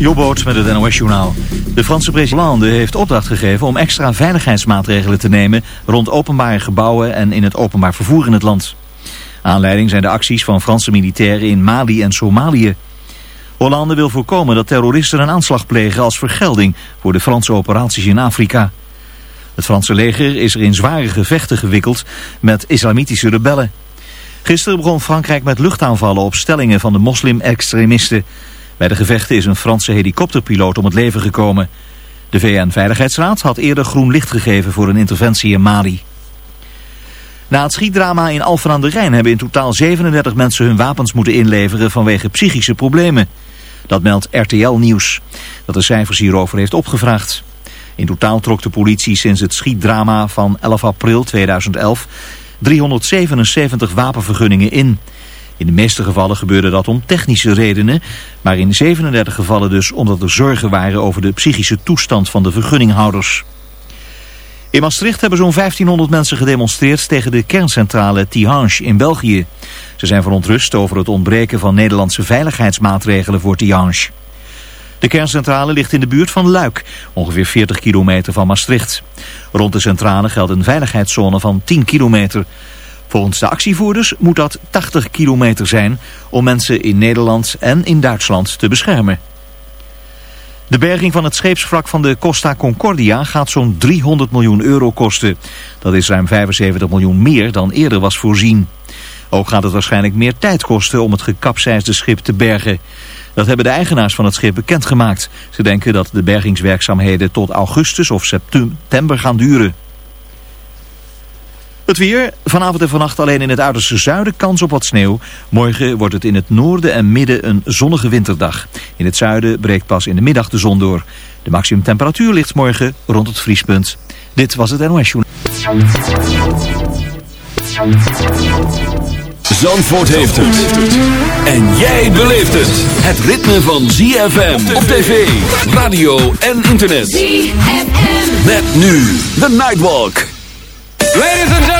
Jobboot met het NOS-journaal. De Franse president Hollande heeft opdracht gegeven om extra veiligheidsmaatregelen te nemen rond openbare gebouwen en in het openbaar vervoer in het land. Aanleiding zijn de acties van Franse militairen in Mali en Somalië. Hollande wil voorkomen dat terroristen een aanslag plegen als vergelding voor de Franse operaties in Afrika. Het Franse leger is er in zware gevechten gewikkeld met islamitische rebellen. Gisteren begon Frankrijk met luchtaanvallen op stellingen van de moslim-extremisten. Bij de gevechten is een Franse helikopterpiloot om het leven gekomen. De VN-veiligheidsraad had eerder groen licht gegeven voor een interventie in Mali. Na het schietdrama in Alphen aan de Rijn hebben in totaal 37 mensen hun wapens moeten inleveren vanwege psychische problemen. Dat meldt RTL Nieuws, dat de cijfers hierover heeft opgevraagd. In totaal trok de politie sinds het schietdrama van 11 april 2011 377 wapenvergunningen in. In de meeste gevallen gebeurde dat om technische redenen, maar in 37 gevallen dus omdat er zorgen waren over de psychische toestand van de vergunninghouders. In Maastricht hebben zo'n 1500 mensen gedemonstreerd tegen de kerncentrale Tihange in België. Ze zijn verontrust over het ontbreken van Nederlandse veiligheidsmaatregelen voor Tihange. De kerncentrale ligt in de buurt van Luik, ongeveer 40 kilometer van Maastricht. Rond de centrale geldt een veiligheidszone van 10 kilometer. Volgens de actievoerders moet dat 80 kilometer zijn om mensen in Nederland en in Duitsland te beschermen. De berging van het scheepswrak van de Costa Concordia gaat zo'n 300 miljoen euro kosten. Dat is ruim 75 miljoen meer dan eerder was voorzien. Ook gaat het waarschijnlijk meer tijd kosten om het gekapseisde schip te bergen. Dat hebben de eigenaars van het schip bekendgemaakt. Ze denken dat de bergingswerkzaamheden tot augustus of september gaan duren. Het weer, vanavond en vannacht alleen in het uiterste zuiden kans op wat sneeuw. Morgen wordt het in het noorden en midden een zonnige winterdag. In het zuiden breekt pas in de middag de zon door. De maximumtemperatuur ligt morgen rond het vriespunt. Dit was het NOS Journal. Zandvoort heeft het. En jij beleeft het. Het ritme van ZFM op tv, radio en internet. ZFM. Met nu de Nightwalk. Ladies and gentlemen.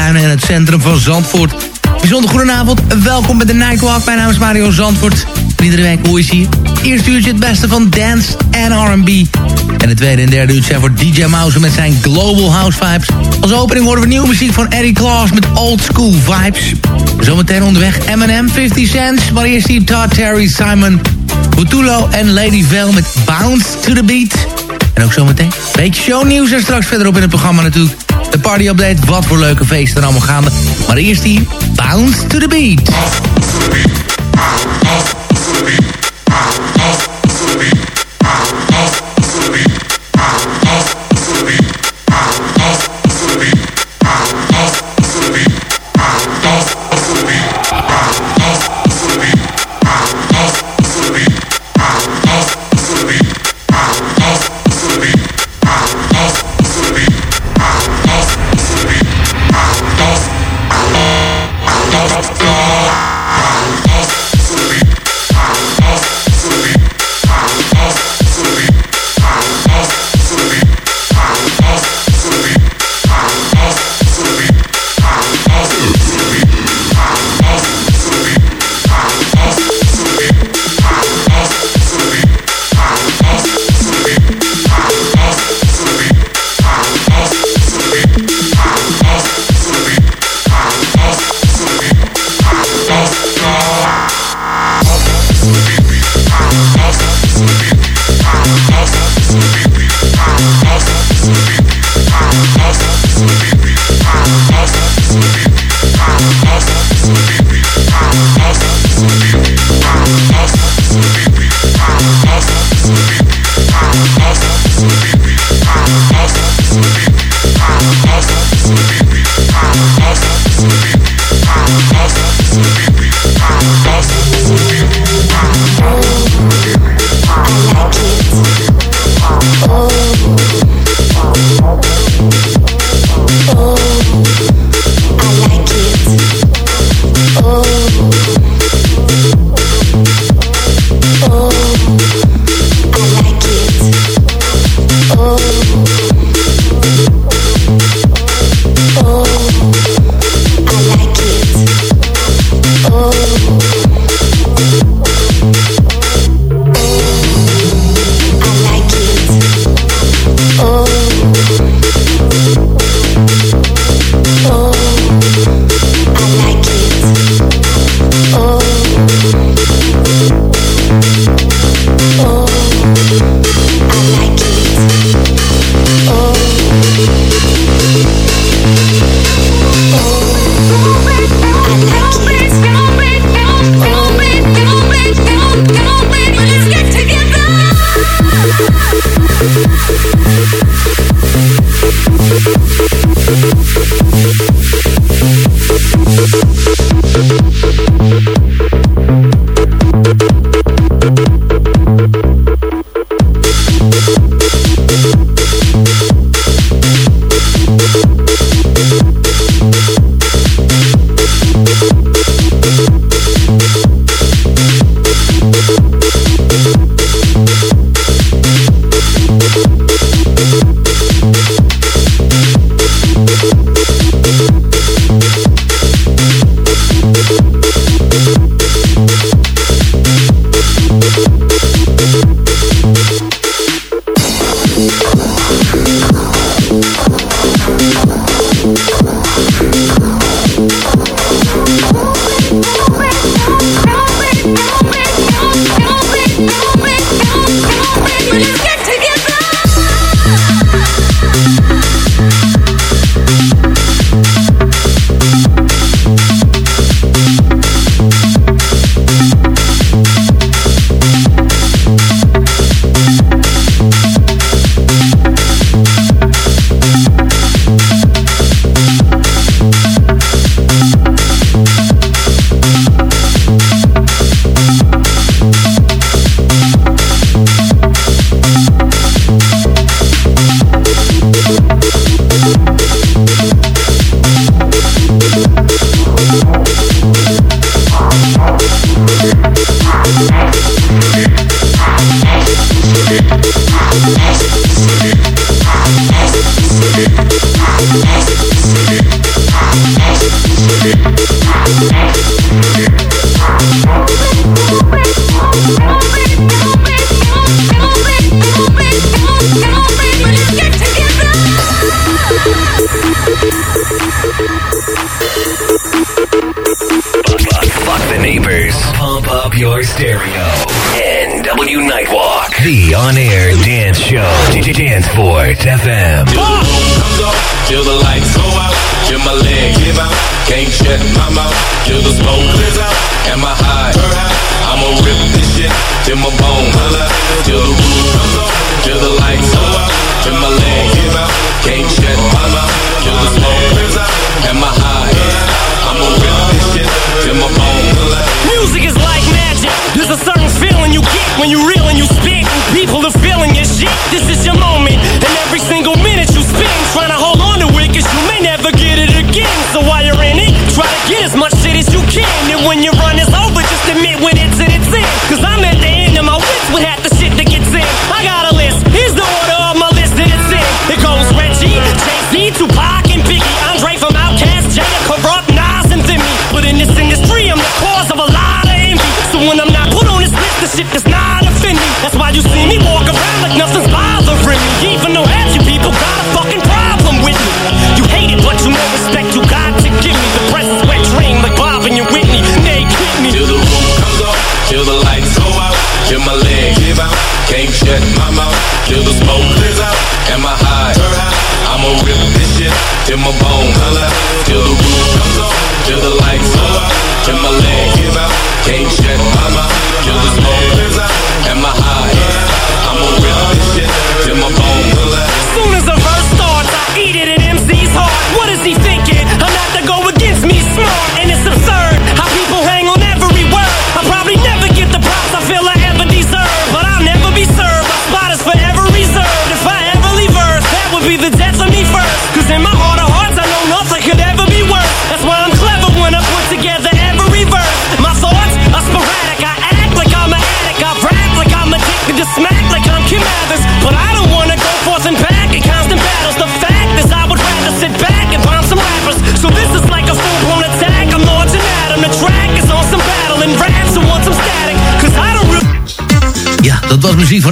Duinen en het centrum van Zandvoort. Bijzonder goedenavond, welkom bij de Nightwalk. Mijn naam is Mario Zandvoort. Iedere week hoor je hier. Eerst uurtje het beste van dance en R&B. En het tweede en derde uurtje zijn voor DJ Mouse met zijn Global House Vibes. Als opening horen we nieuwe muziek van Eddie Claus met Old School Vibes. Zometeen onderweg Eminem, 50 Cent. Maar eerst hier Terry, Simon, Butulo en Lady Vale met Bounce to the Beat. En ook zometeen beetje shownieuws en straks verderop in het programma natuurlijk de party update. Wat voor leuke feesten allemaal gaande. Maar eerst die Bounce to the Beat. Keep on.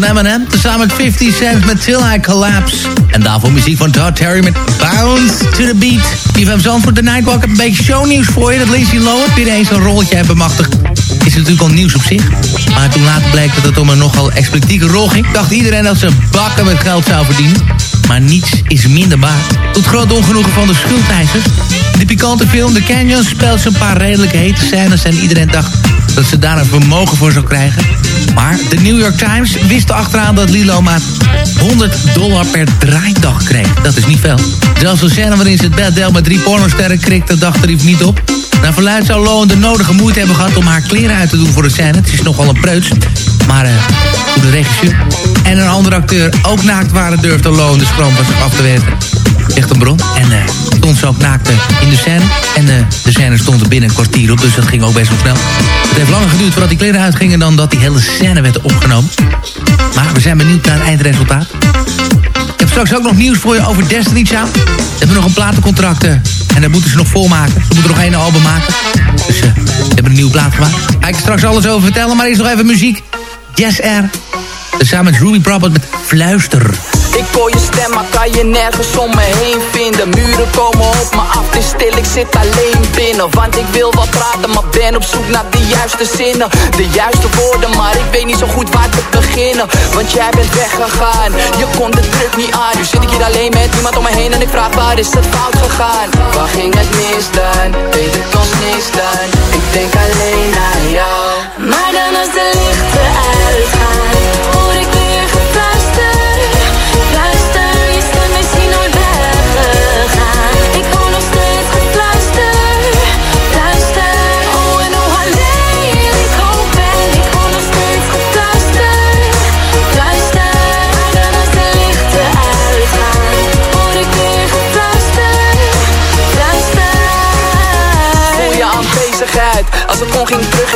Van Eminem. Tezamen met 50 Cent met Till I Collapse. En daarvoor muziek van Todd Terry met Bounce to the Beat. IFM Zandvoort, de Nightwalk. Een beetje shownieuws voor je. Dat Lindsay Lohan weer eens een rolletje hebben bemachtigd. Is natuurlijk al nieuws op zich. Maar toen later bleek dat het om een nogal expliciete rol ging... dacht iedereen dat ze bakken met geld zou verdienen. Maar niets is minder waard. Tot groot ongenoegen van de schuldeisers. De pikante film The Canyon speelt ze een paar redelijk hete scènes... en iedereen dacht dat ze daar een vermogen voor zou krijgen. Maar de New York Times wist achteraan dat Lilo maar 100 dollar per draaidag kreeg. Dat is niet veel. Zelfs een scène waarin ze het beddel met drie pornosterren krikte, dacht er niet op. Naar verluid zou Lohan de nodige moeite hebben gehad om haar kleren uit te doen voor de scène. Het is nogal een preuts. Maar hoe de regisseur en een andere acteur ook naakt waren... durfde Lohan de sprong van zich af te werken. Zegt een bron. En eh, stond ze ook naakt eh, in de scène. En eh, de scène stond er binnen een kwartier op, dus dat ging ook best wel snel. Het heeft langer geduurd voordat die kleren uitgingen... dan dat die hele scène werd opgenomen. Maar we zijn benieuwd naar het eindresultaat. Ik heb straks ook nog nieuws voor je over Destiny Child. Ze hebben nog een platencontract en daar moeten ze nog volmaken. Ze moeten nog één album maken. Dus eh, ze hebben een nieuwe plaat gemaakt. Ga ik straks alles over vertellen, maar eerst nog even muziek. Yes R. Samen met Ruby Probert met Fluister. Ik hoor je stem, maar kan je nergens om me heen vinden. Muren komen op me af, het is stil, ik zit alleen binnen. Want ik wil wel praten, maar ben op zoek naar de juiste zinnen. De juiste woorden, maar ik weet niet zo goed waar te beginnen. Want jij bent weggegaan, je kon de druk niet aan. Nu zit ik hier alleen met iemand om me heen en ik vraag waar is het fout gegaan? Waar ging het mis dan, weet ik ons niks dan. Ik denk alleen aan jou. Maar dan als de lichten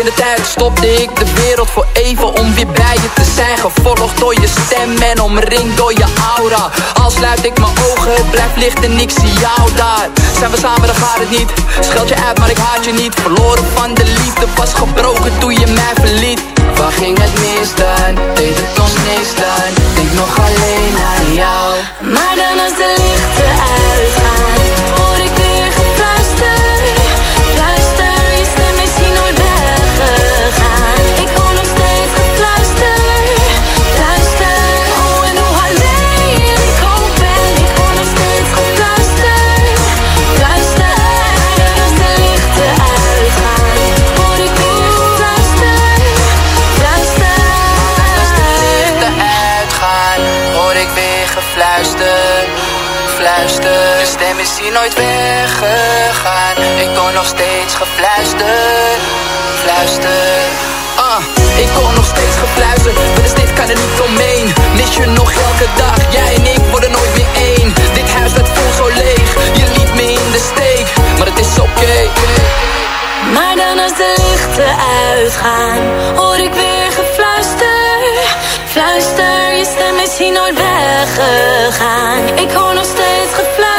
in de tijd Stopte ik de wereld voor even om weer bij je te zijn. Gevolgd door je stem en omringd door je aura. Al sluit ik mijn ogen, het blijft licht en ik zie jou daar. Zijn we samen, dan gaat het niet. Scheld je uit, maar ik haat je niet. Verloren van de liefde, was gebroken toen je mij verliet. Waar ging het mis dan? Deed het ons niks dan? Denk nog alleen aan jou. Maar dan als de lichten uitgaan, hoor nog steeds gefluisterd. fluister. Ah, ik hoor nog steeds gefluisterd, dit is dit, kan er niet omheen. Mis je nog elke dag, jij en ik worden nooit meer één. Dit huis dat voelt zo leeg, je liet me in de steek, maar het is oké. Maar dan als de lichten uitgaan, hoor ik weer gefluister. Fluister, je stem is hier nooit weggegaan. Ik hoor nog steeds gefluister.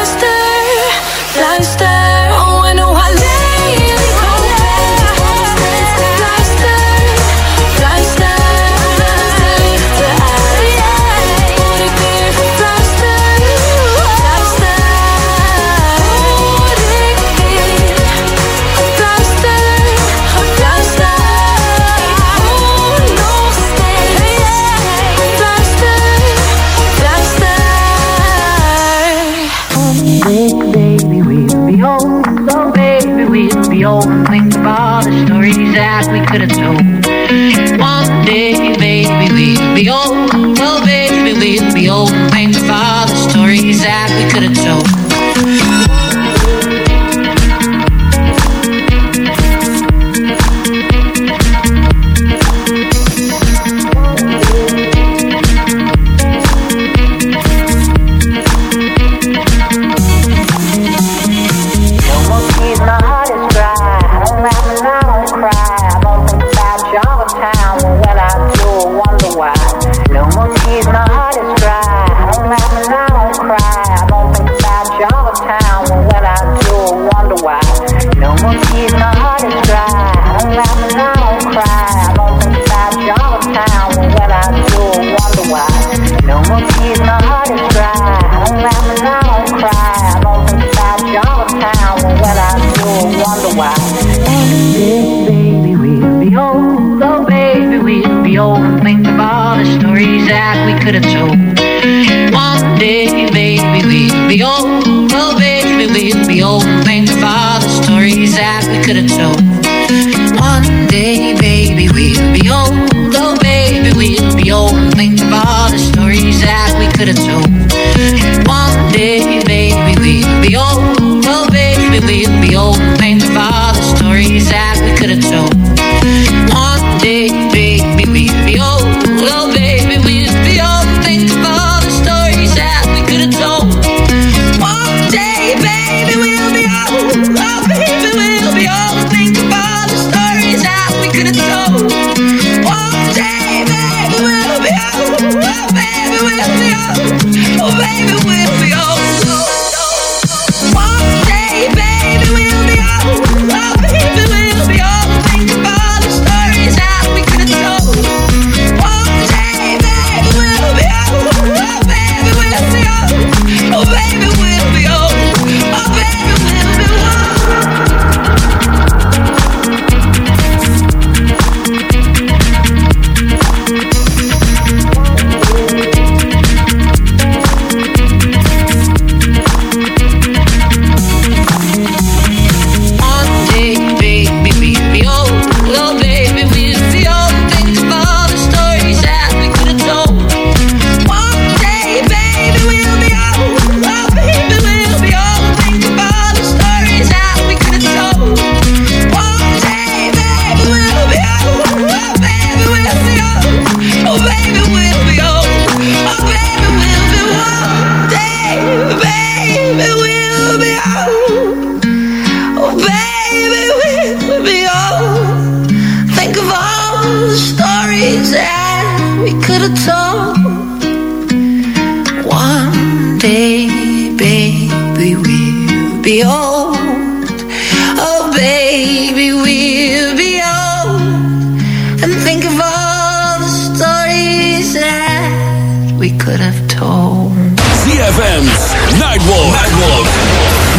ZFM's Nightwalk. Nightwalk.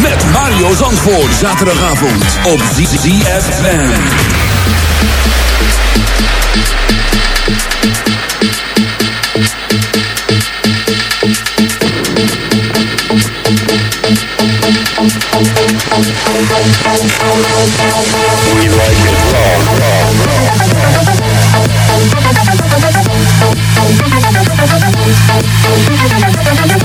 Met Mario Zandvoort. Zaterdagavond op ZFM. We like it raw, raw, raw.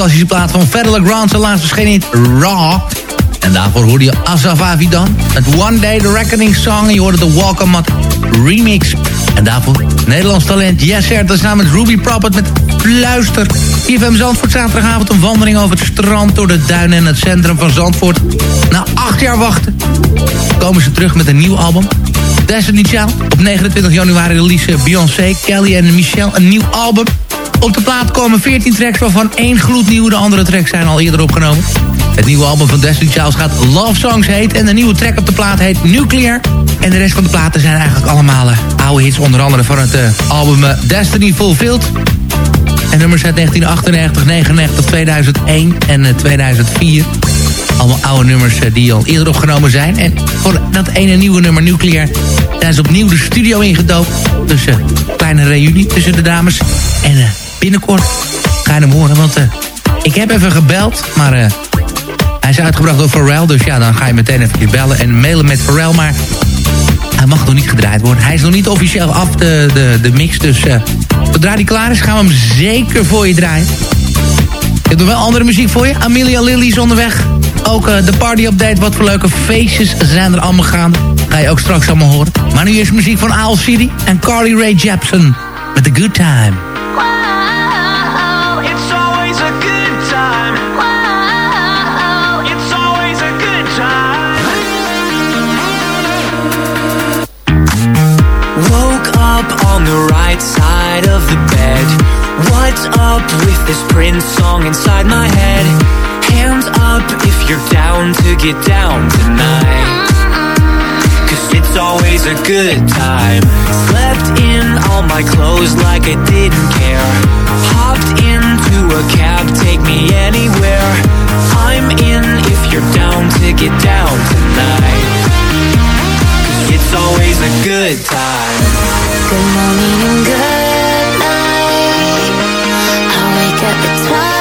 Ja, fantastische plaat van Federal Grant. Zijn laatst verschenen Raw. En daarvoor hoorde je Asaf Avidan. Het One Day The Reckoning song. En je hoorde de Welcome Mat remix. En daarvoor Nederlands talent Yes Sir. Dat is namelijk Ruby Proppet met Fluister. IFM Zandvoort zaterdagavond een wandeling over het strand... door de duinen en het centrum van Zandvoort. Na acht jaar wachten komen ze terug met een nieuw album. Destiny Child. Op 29 januari release Beyoncé, Kelly en Michelle een nieuw album. Op de plaat komen 14 tracks waarvan één gloednieuw. De andere tracks zijn al eerder opgenomen. Het nieuwe album van Destiny Child gaat Love Songs heet. En de nieuwe track op de plaat heet Nuclear. En de rest van de platen zijn eigenlijk allemaal eh, oude hits. Onder andere van het eh, album eh, Destiny Fulfilled. En nummers uit 1998, 99, 2001 en eh, 2004. Allemaal oude nummers die al eerder opgenomen zijn. En voor dat ene nieuwe nummer Nuclear... zijn ze opnieuw de studio ingedoken. Dus een kleine reunie tussen de dames. En binnenkort ga je hem horen. Want eh, ik heb even gebeld, maar eh, hij is uitgebracht door Pharrell. Dus ja, dan ga je meteen even bellen en mailen met Pharrell. Maar hij mag nog niet gedraaid worden. Hij is nog niet officieel af, de, de, de mix. Dus eh, zodra die klaar is, gaan we hem zeker voor je draaien. Ik heb nog wel andere muziek voor je. Amelia Lilly is onderweg. Ook de party update. Wat voor leuke feestjes zijn er allemaal gaan, Ga je ook straks allemaal horen. Maar nu is muziek van Owl City en Carly Rae Jepsen. Met The Good Time. on the right side of the bed. What's up with this Prince song inside my head? Hands up if you're down to get down tonight. Cause it's always a good time. Slept in all my clothes like I didn't care. Hopped into a cab, take me anywhere. I'm in if you're down to get down tonight. Cause it's always a good time. Good morning and good night. I wake up at twilight.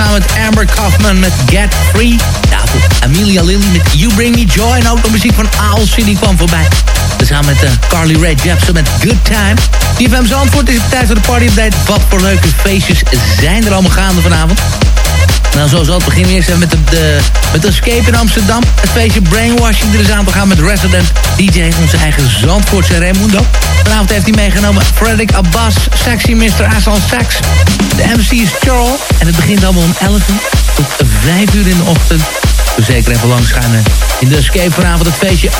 Tezamen met Amber Kaufman met Get Free. Daarvoor Amelia Lilly met You Bring Me Joy. En ook de muziek van Owl City kwam voorbij. Tezamen met uh, Carly Rae Jepsen met Good Time. CFM Zandvoort is het tijd voor de party update. Wat voor leuke feestjes zijn er allemaal gaande vanavond? Nou, zo zal het beginnen eerst met de, met Escape in Amsterdam. Het feestje Brainwashing er is aan te gaan met resident DJ, onze eigen Zandvoortse Raimundo. Vanavond heeft hij meegenomen Frederick Abbas, Sexy Mr. Aslan Sax. De MC is Charles en het begint allemaal om 11 uur tot 5 uur in de ochtend. Zeker even langs gaan eh, in de Escape vanavond het feestje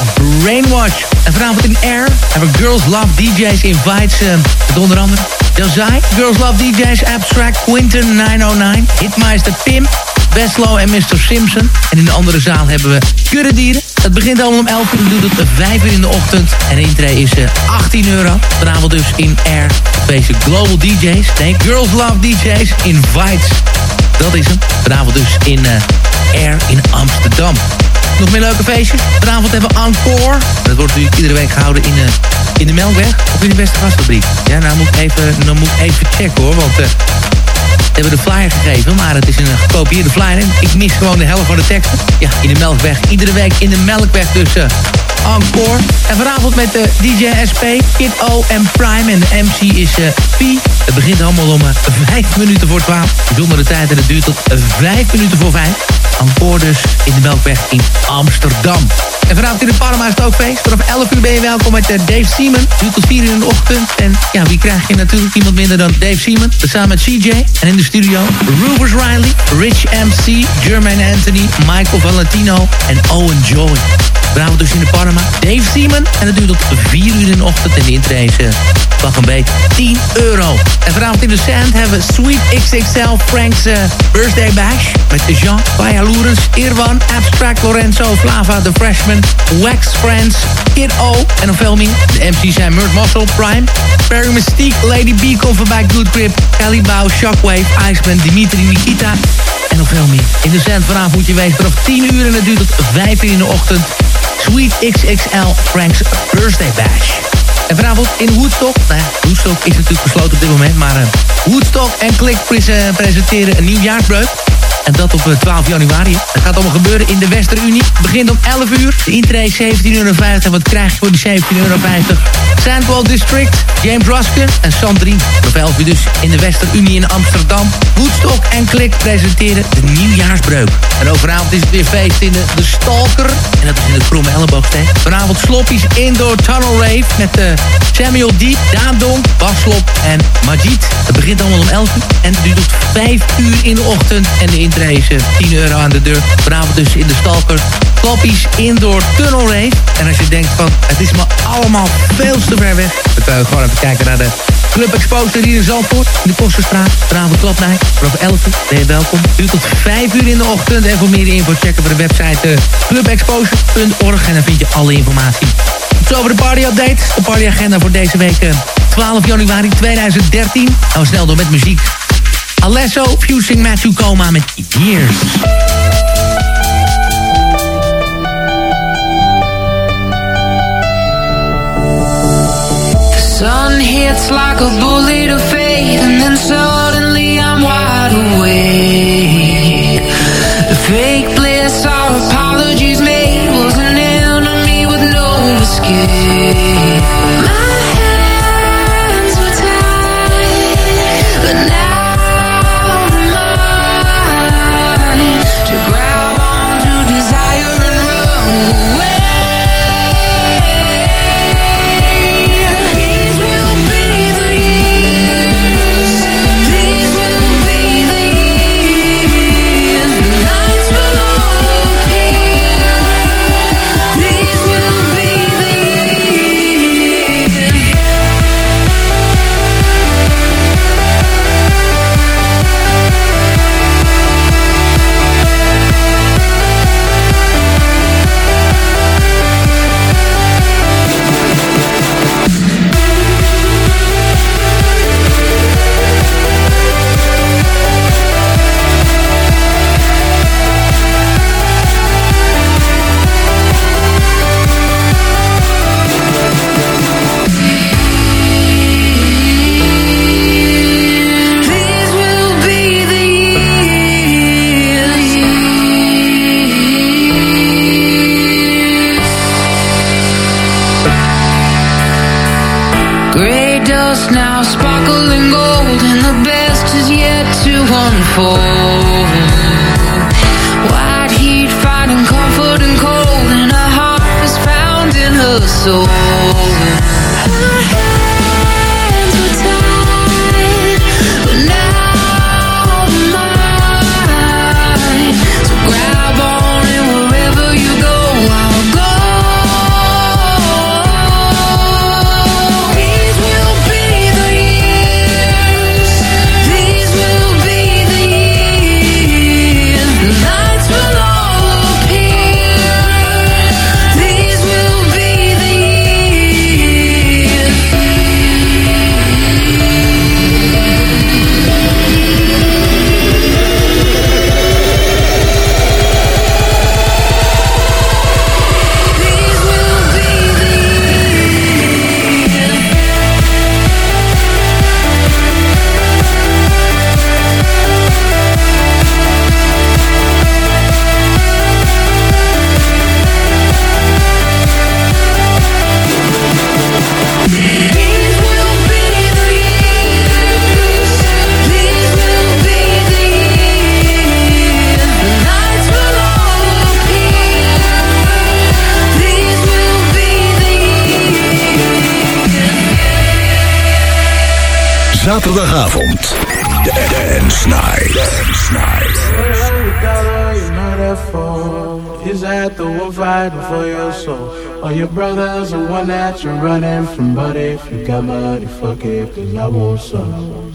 Brainwash. En vanavond in Air hebben Girls Love DJ's Invites uh, met onder andere Jazai, Girls Love DJ's Abstract, Quinton 909, Hitmeister Pim, Westlow en Mr. Simpson. En in de andere zaal hebben we Kuddedieren. Het begint allemaal om 11 uur doet het 5 uur in de ochtend. En de intree is uh, 18 euro. Vanavond dus in Air. Deze Global DJ's. Nee, Girls Love DJ's Invites. Dat is hem. Vanavond dus in Air in Amsterdam. Nog meer leuke feestjes. Vanavond hebben we Encore. Dat wordt natuurlijk iedere week gehouden in, uh, in de Melkweg. Of in de Beste Gastfabriek. Ja, nou moet ik even, nou moet even checken hoor. Want uh, we hebben de flyer gegeven, maar het is een gekopieerde flyer. En ik mis gewoon de helft van de teksten. Ja, in de Melkweg. Iedere week in de Melkweg dus uh, Encore. En vanavond met de DJ SP, Kid O en Prime. En de MC is uh, Pi. Het begint allemaal om uh, 5 minuten voor 12. Bijzondere tijd en het duurt tot 5 minuten voor 5. Encore dus in de Melkweg in Amsterdam. En vanavond in de Parma is het feest. Vanaf 11 uur ben je welkom met uh, Dave Seaman. Duurt tot 4 uur in de ochtend. En ja, wie krijg je natuurlijk? Niemand minder dan Dave Seaman. Samen met CJ. En in de studio Rufus Riley, Rich MC, Jermaine Anthony, Michael Valentino en Owen Joy. Vanavond dus in de Parma. Dave Seaman. En dat duurt tot 4 uur in de ochtend. En de uh, pak een beet 10 euro. En vanavond in de Sand hebben we Sweet XXL Frank's uh, Birthday Bash. Met Jean, Paya Lourens, Irwan, Abstract, Lorenzo, Flava, The Freshman, Wax Friends, Kid O en veel meer. De MC's zijn Murt Muscle, Prime, Perry Mystique, Lady B voorbij, Good Grip, Kelly Bow, Shockwave, Iceman, Dimitri, Nikita en nog veel meer. In de Sand vanavond moet je weten vanaf 10 uur en het duurt tot 5 uur in de ochtend. Sweet XXL Frank's Birthday Bash. En vanavond in Woodstock, nou ja, Woodstock is natuurlijk gesloten op dit moment, maar uh, Woodstock en Klik presenteren een nieuwjaarsbreuk. En dat op 12 januari. Dat gaat allemaal gebeuren in de Westerunie. Het begint om 11 uur. De intree 17,50 euro. Wat krijg je voor die 17,50 euro? Sandwell District, James Ruskin en Sandrine. Op 11 uur dus in de Westerunie in Amsterdam. Woodstock en Klik presenteren de nieuwjaarsbreuk. En overavond is het weer feest in de, de Stalker. En dat is in de Kromme. Vanavond sloppies Indoor Tunnel Rave met uh, Samuel Diep, Daan Donk, Baslop en Majid. Het begint allemaal om 11 uur. En het duurt tot 5 uur in de ochtend. En de uh, 10 euro aan de deur. Vanavond dus in de Stalker. Kloppies Indoor Tunnel Rave. En als je denkt van, het is me allemaal veel te ver weg. Dan kan je gewoon even kijken naar de Club Exposure hier in Zandvoort. In de Kosterstraat. Vanavond klapnight. Vanaf 11 uur ben je welkom. Duurt tot 5 uur in de ochtend. En voor meer info checken we de website uh, clubexposure.org. En dan vind je alle informatie. Tot over de party update. De partyagenda voor deze week uh, 12 januari 2013. Nou snel door met muziek. Alesso fusing Matthew Coma met Years. sun hits like a bullet of fate And then suddenly I'm wide awake The fake bliss our apologies made Was an enemy with no escape Zaterdagavond. Dance Night. Dance Night. Is that the one fighting for your soul? Or your brother's the one that you're running from? But if you got money, fuck it, cause I want some.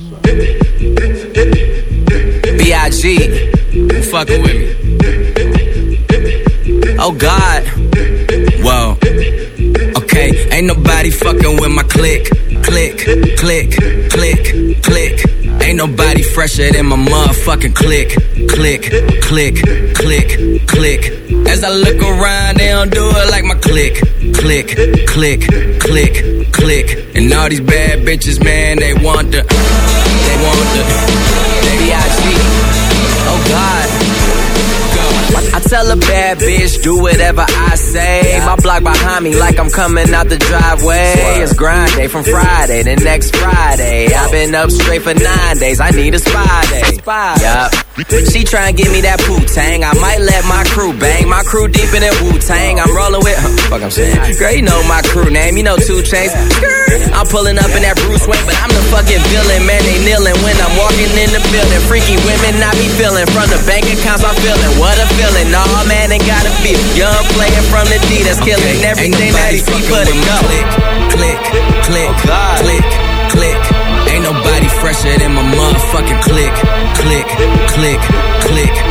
B.I.G. Who fucking with me? Oh God. Whoa. Okay, ain't nobody fucking with my click. Click, click, click, click. Ain't nobody fresher than my motherfucking click. Click, click, click, click. As I look around, they don't do it like my click. Click, click, click, click. And all these bad bitches, man, they want the, they want the, they B.I.G. Oh God. I tell a bad bitch, do whatever I say. My block behind me, like I'm coming out the driveway. It's grind day from Friday to next Friday. I've been up straight for nine days. I need a spy day. Yup. She try and give me that poo tang. I might let my crew bang. My crew deep in that Wu Tang. I'm rolling with, huh, fuck I'm saying. Girl, you know my crew name. You know two chains. I'm pulling up in that Bruce Wayne, but I'm the fucking villain. Man, they kneeling when I'm walking in the building. Freaky women, I be feeling from the bank accounts. I'm feeling what a feeling. Nah, man, ain't gotta feel. Young player from the D that's killing everything that he see. Put it go. Click, click, click, oh, click, click. Ain't nobody fresher than my motherfucking click, click.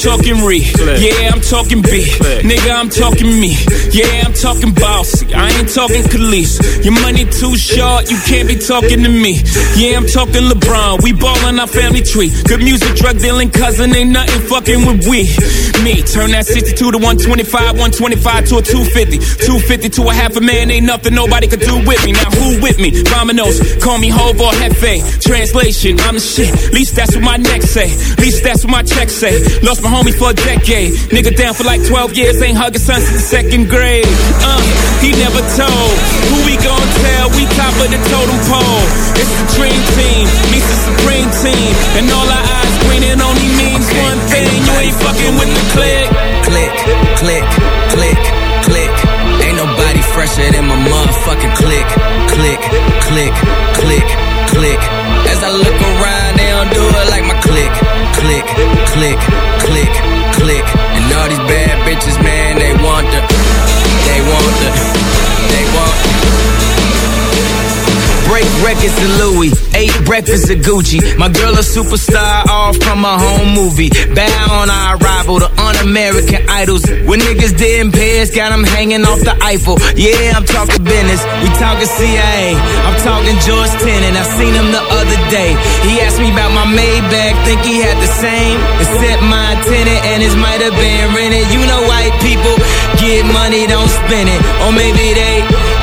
Talking re. Yeah, I'm talking B. Nigga, I'm talking me. Yeah, I'm talking bossy. I ain't talking Khalees. Your money too short, you can't be talking to me. Yeah, I'm talking LeBron. We ballin' our family tree. Good music, drug dealing, cousin, ain't nothing fucking with we. Me, turn that 62 to 125, 125 to a 250. 250 to a half a man, ain't nothing nobody could do with me. Now who with me? Dominoes, call me Hov or Hefe. Translation, I'm the shit. Least that's what my neck say. Least that's what my check say. Lost my homie for a decade. Nigga down for like 12 years, ain't hugging son since the second grade. Uh, he never told. Who we gon' tell? We top of the totem pole. It's the dream team, meets the supreme team. And all our eyes green, it only means one thing. You ain't fucking with the click. Click, click, click, click. Ain't nobody fresher than my motherfucking click, click, click, click, click. As I look around, they don't do it like my click, click, click, click, click. And all these bad bitches, man, they want the, they want the, they want. Break records to Louis, eight breakfasts at Gucci. My girl a superstar, all from a home movie. Bow on our arrival, to un-American idols. When niggas didn't pay us, got them hanging off the Eiffel. Yeah, I'm talking business, we talking CIA. I'm talking George Tenet, I seen him the other day. He asked me about my Maybach, think he had the same. Except my tenant and his might have been rented. You know white people get money, don't spend it. Or maybe they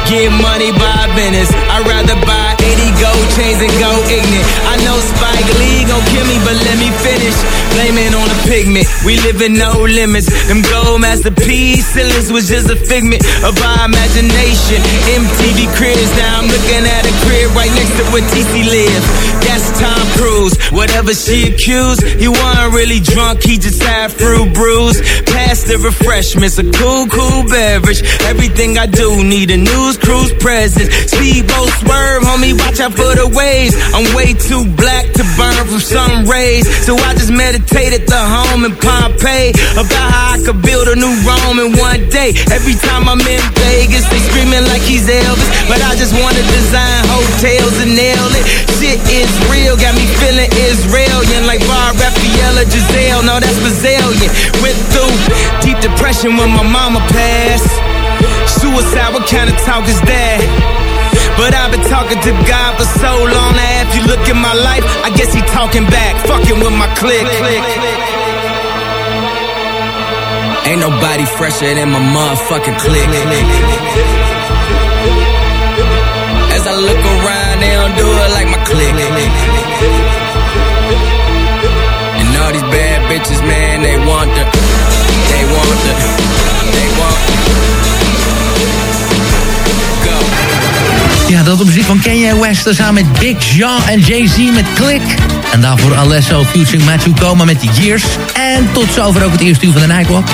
Get money by business. I'd rather buy 80 gold chains and go ignorant. I know Spike Lee gon' kill me, but let me finish. Blame it on the pigment. We live in no limits. Them gold masterpiece ceilings was just a figment of our imagination. MTV cribs, now I'm looking at a crib right next to where TC live. That's Tom Cruise. Whatever she accused, he wasn't really drunk, he just had fruit brews. Past the refreshments, a cool, cool beverage. Everything I do need a news cruise presence. Speedboat swerve, homie, watch out for the waves. I'm way too black to burn from sun rays, so I just meditate at the home in Pompeii about how I could build a new Rome in one day. Every time I'm in Vegas, they screaming like he's Elvis, but I just wanna design hotels and nail it. Shit is real, got me feeling Israelian like Bar Raffaella Giselle. No, that's Brazilian. Went through deep depression when my mama passed. Suicide, what kind of talk is that? But I've been talking to God for so long now. If you look at my life, I guess he talking back, fucking with my clique. Ain't nobody fresher than my motherfucking clique. As I look around, they don't do it like my clique. And all these bad bitches, man, they want the, they want the, they want Ja, dat de muziek van Kanye West samen met Big Jean en Jay-Z met Click. En daarvoor Alesso featuring Matthew Coma met The Years. En tot zover ook het eerste uur van de Nightwalk.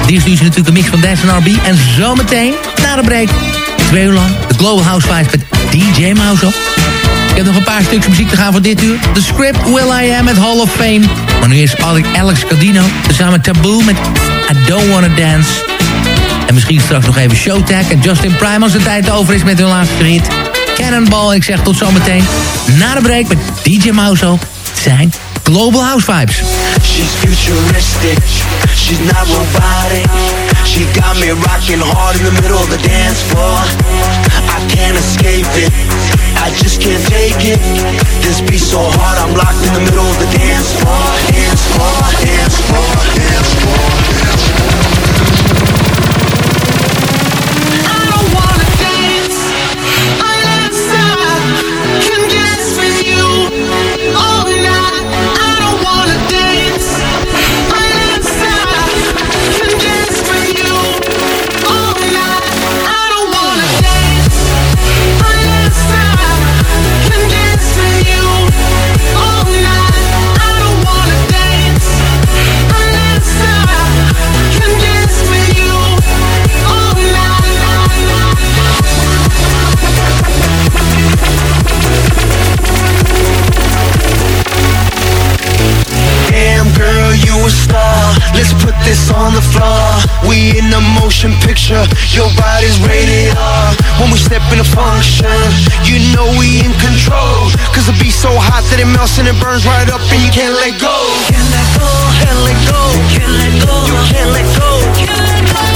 Het eerste uur is natuurlijk een mix van Dance en R&B. En zometeen, na de break, twee uur lang... de Global Housewives met DJ Mouse op. Ik heb nog een paar stukjes muziek te gaan voor dit uur. The Script Will I Am met Hall of Fame. Maar nu is Alex Cardino samen Taboo met I Don't Wanna Dance... En misschien straks nog even Showtag en Justin Prime als de tijd over is met hun laatste hit. Cannonball. Ik zeg tot zometeen na de break met DJ Mauso. Zijn Global House Vibes. She's futuristic, she's not robotic. She got me rocking hard in the middle of the dance floor. I can't escape it, I just can't take it. This beat so hard, I'm locked in the middle of the dance floor. Dance floor, dance floor, dance floor, dance floor. Let's put this on the floor. We in a motion picture. Your body's rated R. When we step in a function, you know we in control. Cause the beat's so hot that it melts and it burns right up and you can't let go. Can't let go. Can't let go. Can't let go. You can't let go. Can't let go.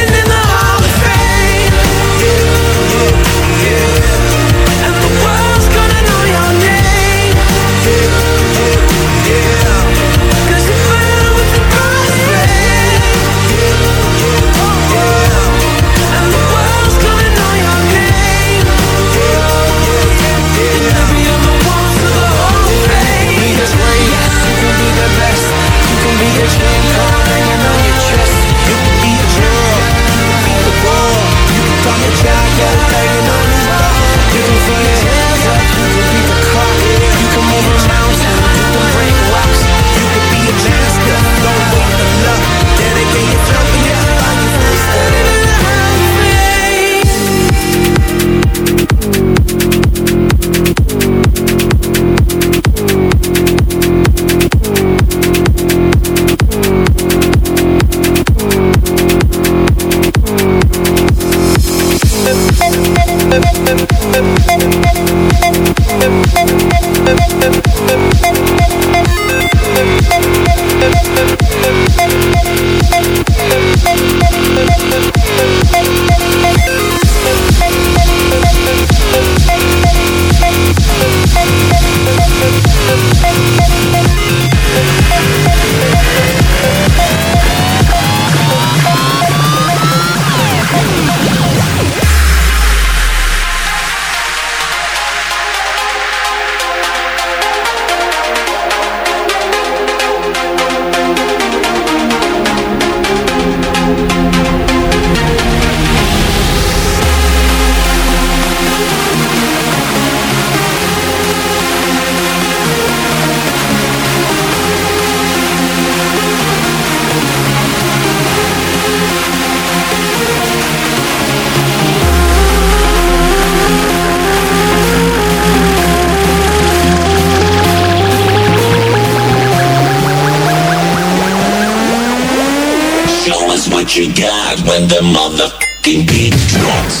You when the motherfucking beat drops.